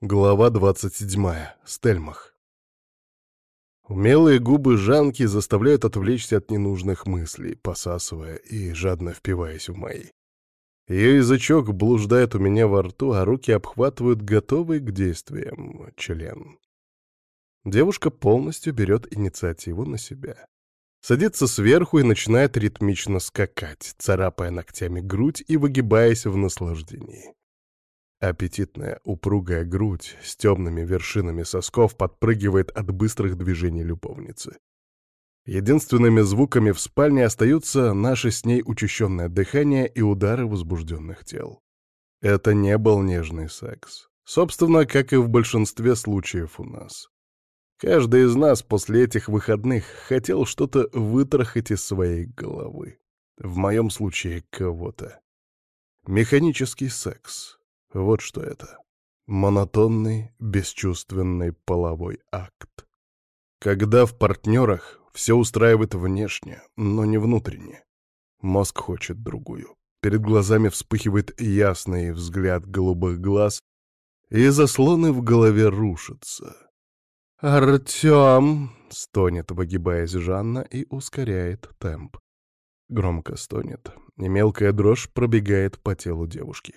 Глава 27. Стельмах. Умелые губы Жанки заставляют отвлечься от ненужных мыслей, посасывая и жадно впиваясь в мои. Ее язычок блуждает у меня во рту, а руки обхватывают готовый к действиям член. Девушка полностью берет инициативу на себя. Садится сверху и начинает ритмично скакать, царапая ногтями грудь и выгибаясь в наслаждении. Аппетитная, упругая грудь с темными вершинами сосков подпрыгивает от быстрых движений любовницы. Единственными звуками в спальне остаются наше с ней учащенное дыхание и удары возбужденных тел. Это не был нежный секс. Собственно, как и в большинстве случаев у нас. Каждый из нас после этих выходных хотел что-то вытрахать из своей головы. В моем случае кого-то. Механический секс. Вот что это. Монотонный, бесчувственный половой акт. Когда в партнерах все устраивает внешне, но не внутренне. Мозг хочет другую. Перед глазами вспыхивает ясный взгляд голубых глаз, и заслоны в голове рушатся. «Артем!» — стонет, выгибаясь Жанна, и ускоряет темп. Громко стонет, и мелкая дрожь пробегает по телу девушки.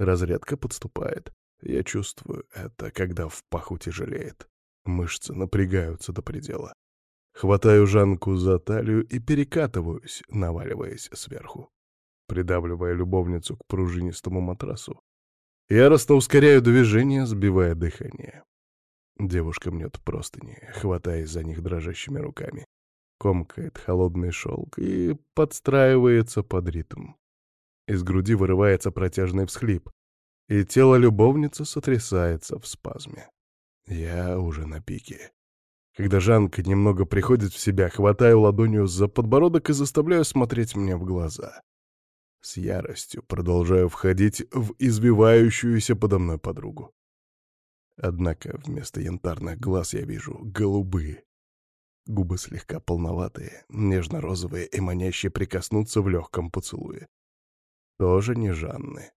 Разрядка подступает. Я чувствую это, когда в паху тяжелеет. Мышцы напрягаются до предела. Хватаю Жанку за талию и перекатываюсь, наваливаясь сверху. Придавливая любовницу к пружинистому матрасу. Яростно ускоряю движение, сбивая дыхание. Девушка мнет простыни, хватаясь за них дрожащими руками. Комкает холодный шелк и подстраивается под ритм. Из груди вырывается протяжный всхлип, и тело любовницы сотрясается в спазме. Я уже на пике. Когда Жанка немного приходит в себя, хватаю ладонью за подбородок и заставляю смотреть мне в глаза. С яростью продолжаю входить в извивающуюся подо мной подругу. Однако вместо янтарных глаз я вижу голубые. Губы слегка полноватые, нежно-розовые и манящие прикоснуться в легком поцелуе. Тоже не Жанны.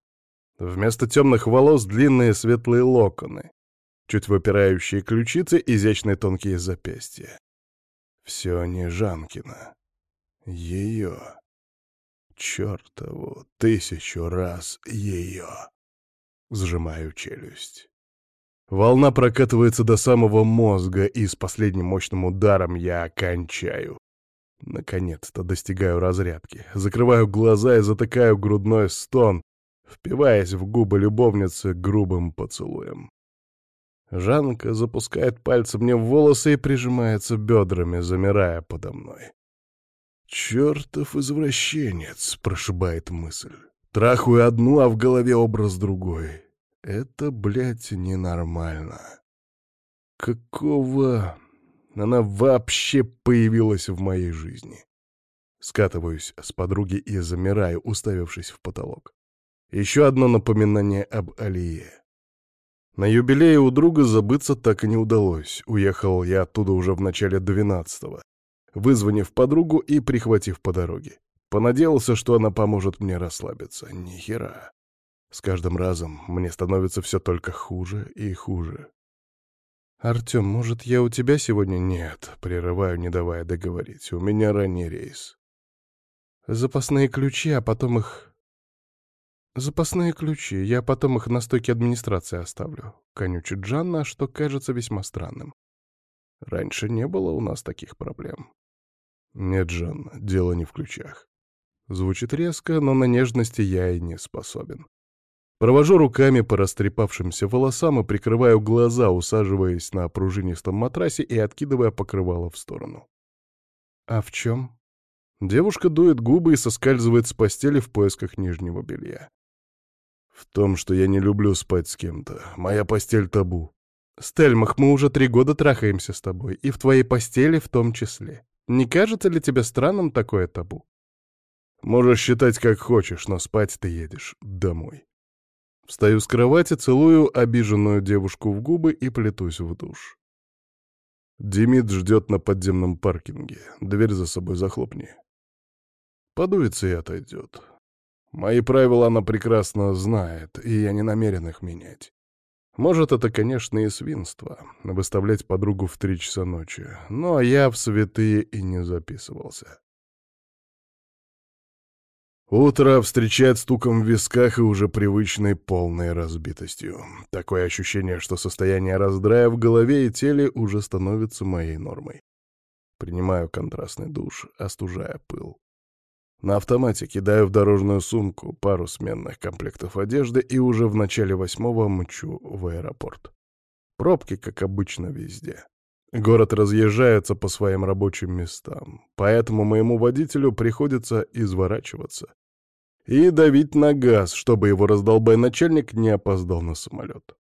Вместо темных волос длинные светлые локоны, чуть выпирающие ключицы, изящные тонкие запястья. Все не Жанкина. Ее. Чертову тысячу раз ее. Сжимаю челюсть. Волна прокатывается до самого мозга, и с последним мощным ударом я кончаю. Наконец-то достигаю разрядки, закрываю глаза и затыкаю грудной стон, впиваясь в губы любовницы грубым поцелуем. Жанка запускает пальцы мне в волосы и прижимается бедрами, замирая подо мной. «Чертов извращенец!» — прошибает мысль. Трахаю одну, а в голове образ другой. Это, блядь, ненормально. Какого... Она вообще появилась в моей жизни. Скатываюсь с подруги и замираю, уставившись в потолок. Еще одно напоминание об Алие. На юбилее у друга забыться так и не удалось. Уехал я оттуда уже в начале двенадцатого, вызвонив подругу и прихватив по дороге. Понадеялся, что она поможет мне расслабиться. Ни хера. С каждым разом мне становится все только хуже и хуже. «Артем, может, я у тебя сегодня?» «Нет», — прерываю, не давая договорить. «У меня ранний рейс». «Запасные ключи, а потом их...» «Запасные ключи. Я потом их на стойке администрации оставлю», — конючит Джанна, что кажется весьма странным. «Раньше не было у нас таких проблем». «Нет, Жанна, дело не в ключах». Звучит резко, но на нежности я и не способен. Провожу руками по растрепавшимся волосам и прикрываю глаза, усаживаясь на пружинистом матрасе и откидывая покрывало в сторону. «А в чем?» Девушка дует губы и соскальзывает с постели в поисках нижнего белья. «В том, что я не люблю спать с кем-то. Моя постель табу». «Стельмах, мы уже три года трахаемся с тобой, и в твоей постели в том числе. Не кажется ли тебе странным такое табу?» «Можешь считать как хочешь, но спать ты едешь домой». Встаю с кровати, целую обиженную девушку в губы и плетусь в душ. Демид ждет на подземном паркинге. Дверь за собой захлопни. Подуется и отойдет. Мои правила она прекрасно знает, и я не намерен их менять. Может, это, конечно, и свинство — выставлять подругу в три часа ночи, но я в святые и не записывался. Утро встречает стуком в висках и уже привычной полной разбитостью. Такое ощущение, что состояние раздрая в голове и теле уже становится моей нормой. Принимаю контрастный душ, остужая пыл. На автомате кидаю в дорожную сумку пару сменных комплектов одежды и уже в начале восьмого мчу в аэропорт. Пробки, как обычно, везде. Город разъезжается по своим рабочим местам, поэтому моему водителю приходится изворачиваться и давить на газ, чтобы его раздолбай начальник не опоздал на самолет.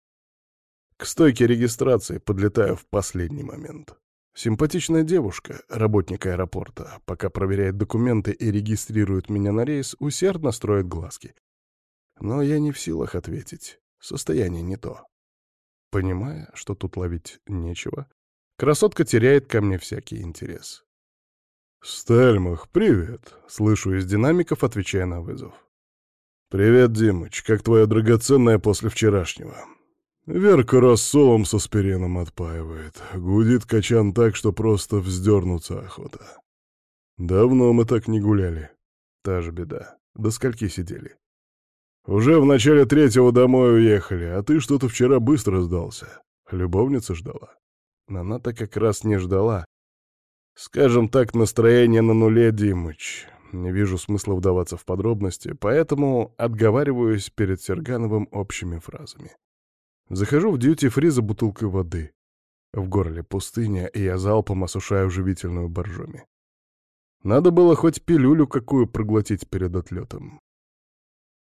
К стойке регистрации подлетаю в последний момент. Симпатичная девушка, работник аэропорта, пока проверяет документы и регистрирует меня на рейс, усердно строит глазки. Но я не в силах ответить. Состояние не то. Понимая, что тут ловить нечего, красотка теряет ко мне всякий интерес. «Стальмах, привет!» — слышу из динамиков, отвечая на вызов. «Привет, Димыч, как твоя драгоценная после вчерашнего?» Верка рассолом со спиреном отпаивает. Гудит качан так, что просто вздернуться охота. Давно мы так не гуляли. Та же беда. До скольки сидели? Уже в начале третьего домой уехали, а ты что-то вчера быстро сдался. Любовница ждала. Она-то как раз не ждала, Скажем так, настроение на нуле, Димыч. Не вижу смысла вдаваться в подробности, поэтому отговариваюсь перед Сергановым общими фразами. Захожу в дьюти-фри за бутылкой воды. В горле пустыня, и я залпом осушаю живительную боржоми. Надо было хоть пилюлю какую проглотить перед отлетом.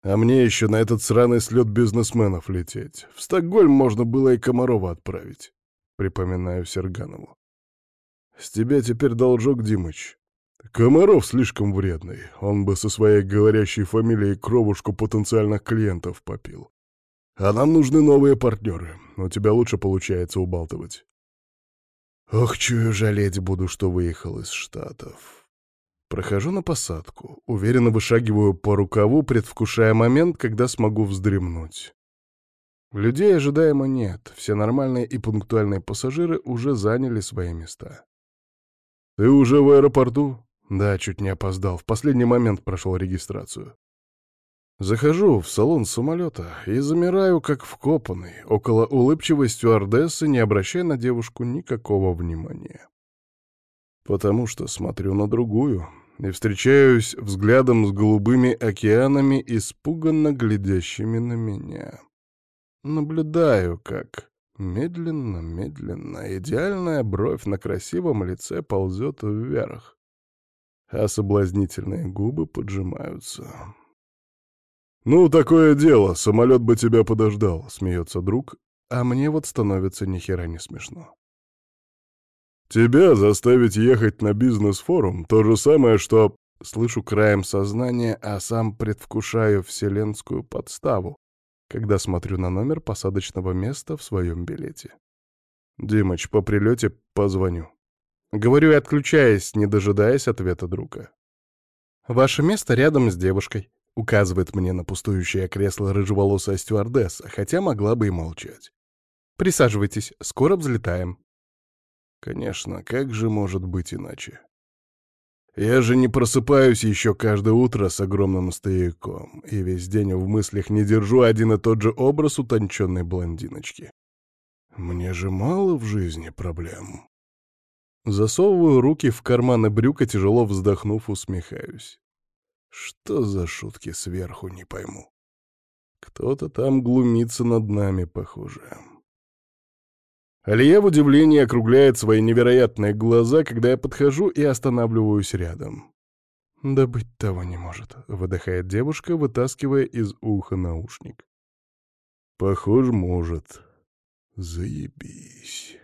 А мне еще на этот сраный слет бизнесменов лететь. В Стокгольм можно было и Комарова отправить. Припоминаю Серганову. С тебя теперь должок, Димыч. Комаров слишком вредный. Он бы со своей говорящей фамилией кровушку потенциальных клиентов попил. А нам нужны новые партнеры. У тебя лучше получается убалтывать. Ох, чую, жалеть буду, что выехал из Штатов. Прохожу на посадку, уверенно вышагиваю по рукаву, предвкушая момент, когда смогу вздремнуть. Людей ожидаемо нет, все нормальные и пунктуальные пассажиры уже заняли свои места. «Ты уже в аэропорту?» «Да, чуть не опоздал. В последний момент прошел регистрацию». Захожу в салон самолета и замираю, как вкопанный, около улыбчивой стюардессы, не обращая на девушку никакого внимания. Потому что смотрю на другую и встречаюсь взглядом с голубыми океанами, испуганно глядящими на меня. Наблюдаю, как Медленно, медленно, идеальная бровь на красивом лице ползет вверх, а соблазнительные губы поджимаются. «Ну, такое дело, самолет бы тебя подождал», — смеется друг, а мне вот становится ни хера не смешно. «Тебя заставить ехать на бизнес-форум — то же самое, что...» Слышу краем сознания, а сам предвкушаю вселенскую подставу, когда смотрю на номер посадочного места в своем билете. «Димыч, по прилете позвоню». Говорю и отключаясь, не дожидаясь ответа друга. «Ваше место рядом с девушкой», — указывает мне на пустующее кресло рыжеволосая стюардесса, хотя могла бы и молчать. «Присаживайтесь, скоро взлетаем». Конечно, как же может быть иначе? Я же не просыпаюсь еще каждое утро с огромным стояком, и весь день в мыслях не держу один и тот же образ утонченной блондиночки. Мне же мало в жизни проблем. Засовываю руки в карманы брюка, тяжело вздохнув, усмехаюсь. Что за шутки сверху, не пойму. Кто-то там глумится над нами, похоже. Алия в удивлении округляет свои невероятные глаза, когда я подхожу и останавливаюсь рядом. «Да быть того не может», — выдыхает девушка, вытаскивая из уха наушник. «Похоже, может. Заебись».